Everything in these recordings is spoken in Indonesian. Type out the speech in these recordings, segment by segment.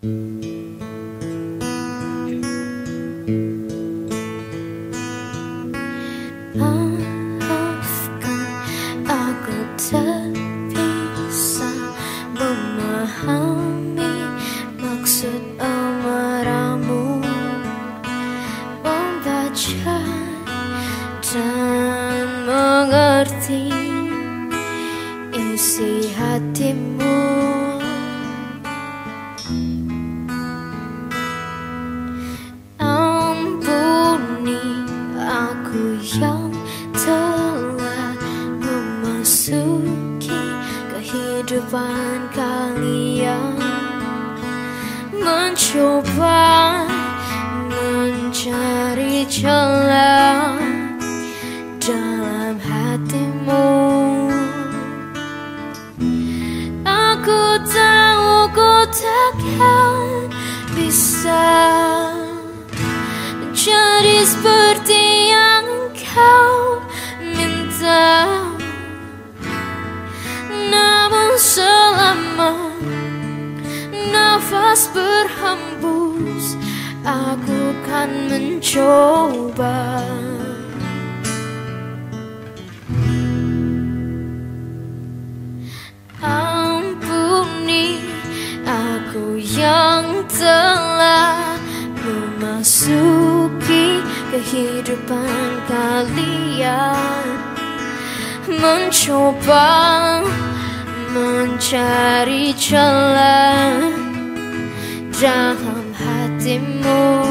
Maafkan aku tak bisa memahami maksud amarahmu Membaca dan mengerti isi hatimu yang telah memasuki kehidupan kalian. Mencoba mencari celah dalam hatimu. Aku tahu ku takkan bisa Menjadi seperti kau minta Namun selama nafas berhembus Aku kan mencoba. Ampuni aku yang telah memasuki kehidupan kalian. Mencoba mencari celah dalam hatimu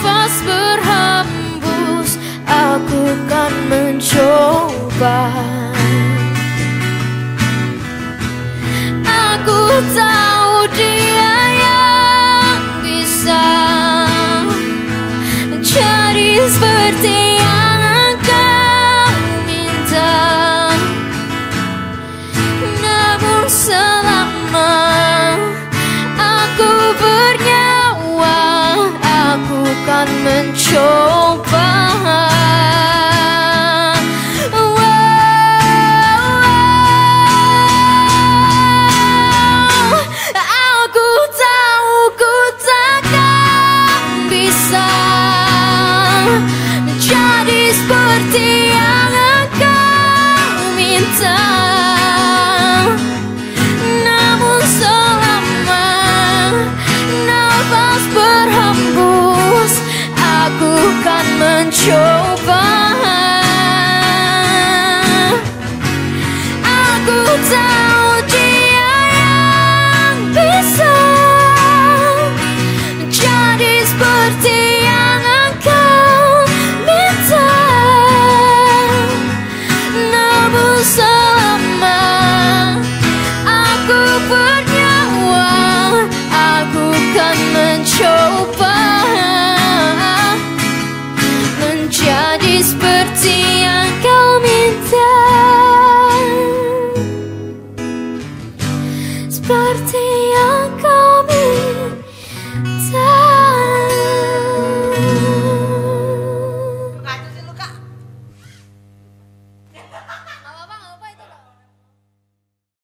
nafas berhembus Aku kan mencoba. Aku tahu kan Despertei